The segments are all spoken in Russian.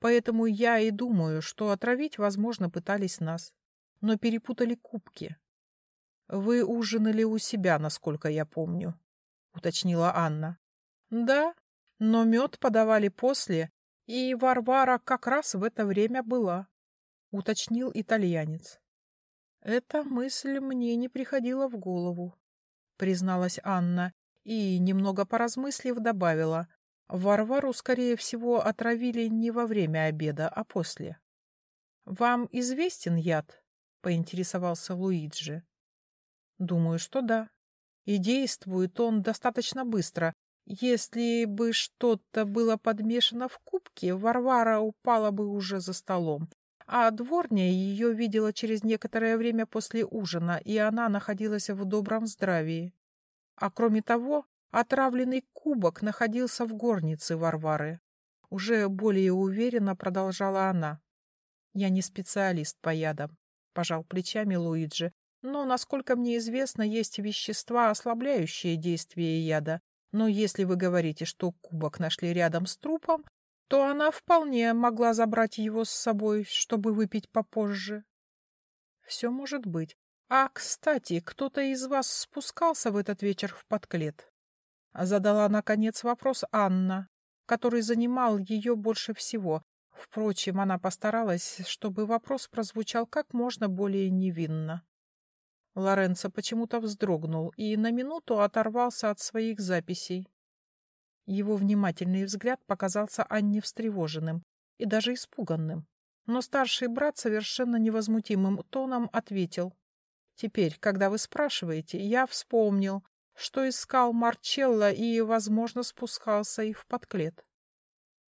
Поэтому я и думаю, что отравить, возможно, пытались нас. Но перепутали кубки. Вы ужинали у себя, насколько я помню, — уточнила Анна. Да, но мед подавали после, и Варвара как раз в это время была, — уточнил итальянец. Эта мысль мне не приходила в голову, — призналась Анна и, немного поразмыслив, добавила. Варвару, скорее всего, отравили не во время обеда, а после. — Вам известен яд? — поинтересовался Луиджи. — Думаю, что да. И действует он достаточно быстро. Если бы что-то было подмешано в кубке, Варвара упала бы уже за столом. А дворня ее видела через некоторое время после ужина, и она находилась в добром здравии. А кроме того, Отравленный кубок находился в горнице Варвары. Уже более уверенно продолжала она. Я не специалист по ядам, пожал плечами Луиджи, но, насколько мне известно, есть вещества, ослабляющие действие яда. Но если вы говорите, что кубок нашли рядом с трупом, то она вполне могла забрать его с собой, чтобы выпить попозже. Все может быть. А, кстати, кто-то из вас спускался в этот вечер в подклет? Задала, наконец, вопрос Анна, который занимал ее больше всего. Впрочем, она постаралась, чтобы вопрос прозвучал как можно более невинно. Лоренцо почему-то вздрогнул и на минуту оторвался от своих записей. Его внимательный взгляд показался Анне встревоженным и даже испуганным. Но старший брат совершенно невозмутимым тоном ответил. «Теперь, когда вы спрашиваете, я вспомнил, что искал Марчелло и, возможно, спускался и в подклет.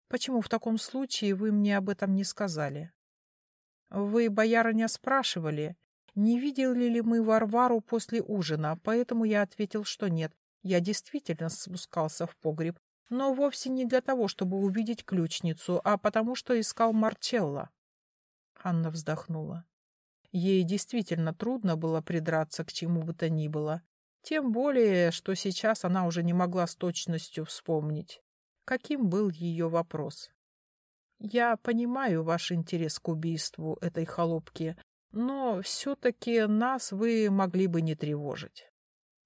Почему в таком случае вы мне об этом не сказали? Вы, боярыня, спрашивали, не видели ли мы Варвару после ужина, поэтому я ответил, что нет. Я действительно спускался в погреб, но вовсе не для того, чтобы увидеть ключницу, а потому что искал Марчелло. Анна вздохнула. Ей действительно трудно было придраться к чему бы то ни было. Тем более, что сейчас она уже не могла с точностью вспомнить, каким был ее вопрос. «Я понимаю ваш интерес к убийству этой холопки, но все-таки нас вы могли бы не тревожить».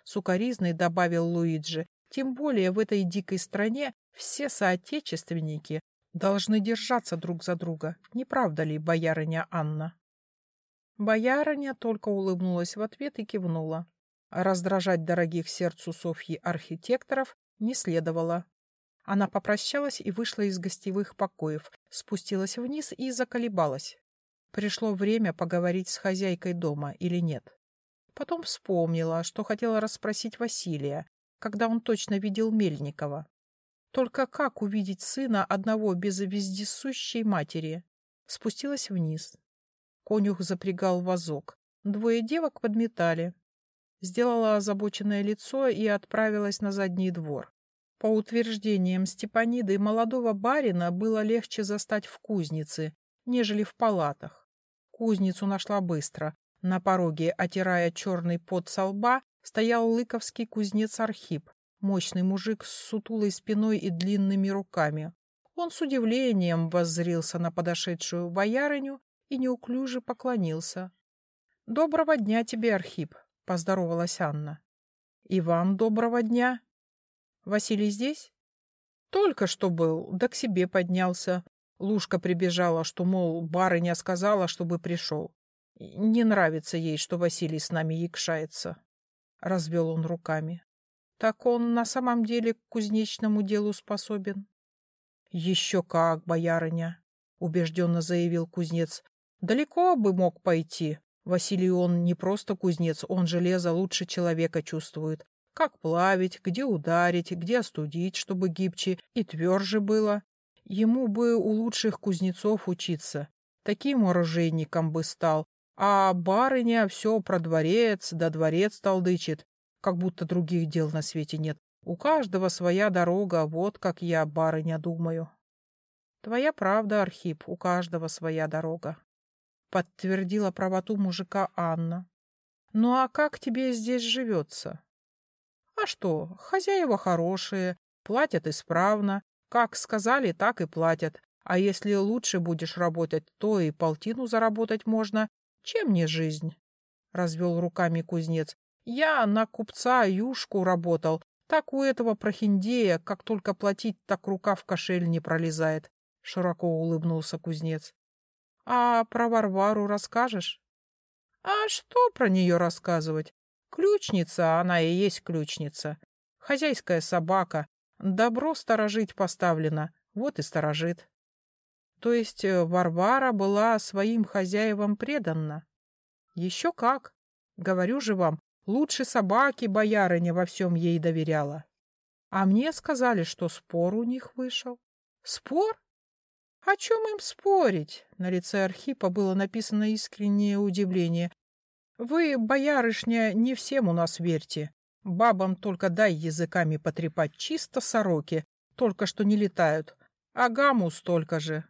Сукаризный добавил Луиджи, тем более в этой дикой стране все соотечественники должны держаться друг за друга, не правда ли, боярыня Анна? Боярыня только улыбнулась в ответ и кивнула. Раздражать дорогих сердцу Софьи архитекторов не следовало. Она попрощалась и вышла из гостевых покоев, спустилась вниз и заколебалась. Пришло время поговорить с хозяйкой дома или нет. Потом вспомнила, что хотела расспросить Василия, когда он точно видел Мельникова. Только как увидеть сына одного без вездесущей матери? Спустилась вниз. Конюх запрягал вазок. Двое девок подметали сделала озабоченное лицо и отправилась на задний двор. По утверждениям Степаниды, молодого барина было легче застать в кузнице, нежели в палатах. Кузницу нашла быстро. На пороге, отирая черный пот со лба, стоял лыковский кузнец Архип, мощный мужик с сутулой спиной и длинными руками. Он с удивлением воззрился на подошедшую боярыню и неуклюже поклонился. — Доброго дня тебе, Архип! — поздоровалась Анна. «И вам доброго дня. Василий здесь?» «Только что был, да к себе поднялся. Лушка прибежала, что, мол, барыня сказала, чтобы пришел. Не нравится ей, что Василий с нами якшается». Развел он руками. «Так он на самом деле к кузнечному делу способен?» «Еще как, боярыня!» — убежденно заявил кузнец. «Далеко бы мог пойти, Василий он не просто кузнец, он железо лучше человека чувствует. Как плавить, где ударить, где остудить, чтобы гибче и тверже было. Ему бы у лучших кузнецов учиться. Таким оружейником бы стал. А барыня все про дворец, да дворец толдычит, как будто других дел на свете нет. У каждого своя дорога, вот как я, барыня, думаю. Твоя правда, Архип, у каждого своя дорога подтвердила правоту мужика Анна. Ну а как тебе здесь живется? А что, хозяева хорошие, платят исправно. Как сказали, так и платят. А если лучше будешь работать, то и полтину заработать можно. Чем не жизнь? — развел руками кузнец. Я на купца юшку работал. Так у этого прохиндея, как только платить, так рука в кошель не пролезает. Широко улыбнулся кузнец. — А про Варвару расскажешь? — А что про нее рассказывать? Ключница, она и есть ключница. Хозяйская собака. Добро сторожить поставлено, вот и сторожит. То есть э, Варвара была своим хозяевам преданна? Еще как. Говорю же вам, лучше собаки боярыня во всем ей доверяла. А мне сказали, что спор у них вышел. Спор? О чем им спорить? На лице Архипа было написано искреннее удивление. Вы, боярышня, не всем у нас верьте. Бабам только дай языками потрепать чисто сороки, только что не летают. А гаму столько же.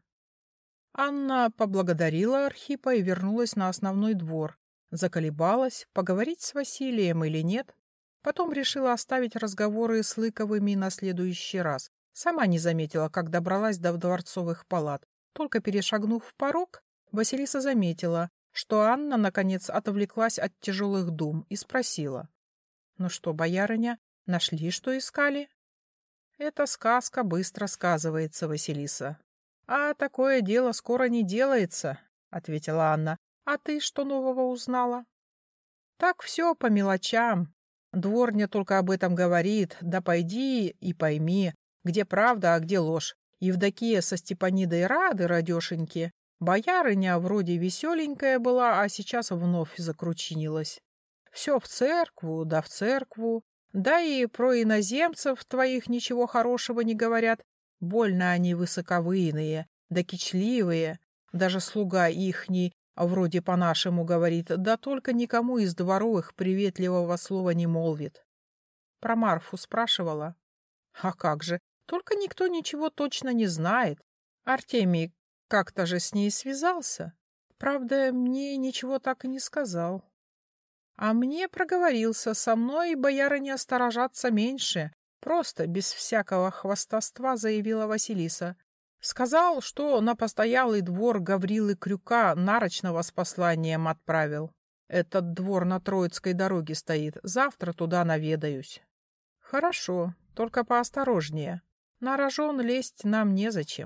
Анна поблагодарила Архипа и вернулась на основной двор. Заколебалась, поговорить с Василием или нет. Потом решила оставить разговоры с Лыковыми на следующий раз. Сама не заметила, как добралась до дворцовых палат. Только перешагнув порог, Василиса заметила, что Анна, наконец, отвлеклась от тяжелых дум и спросила. — Ну что, боярыня, нашли, что искали? — Эта сказка быстро сказывается, Василиса. — А такое дело скоро не делается, — ответила Анна. — А ты что нового узнала? — Так все по мелочам. Дворня только об этом говорит. Да пойди и пойми, где правда, а где ложь. Евдокия со Степанидой рады, радешеньки. Боярыня вроде веселенькая была, а сейчас вновь закручинилась. Все в церкву, да в церкву. Да и про иноземцев твоих ничего хорошего не говорят. Больно они высоковыйные, да кичливые. Даже слуга ихний вроде по-нашему говорит, да только никому из дворовых приветливого слова не молвит. Про Марфу спрашивала. А как же, только никто ничего точно не знает. Артемий как-то же с ней связался. Правда, мне ничего так и не сказал. А мне проговорился, со мной боярыня осторожаться меньше. Просто, без всякого хвастовства, заявила Василиса. Сказал, что на постоялый двор Гаврилы Крюка нарочного с посланием отправил. Этот двор на Троицкой дороге стоит. Завтра туда наведаюсь. Хорошо, только поосторожнее. На рожон лезть нам незачем.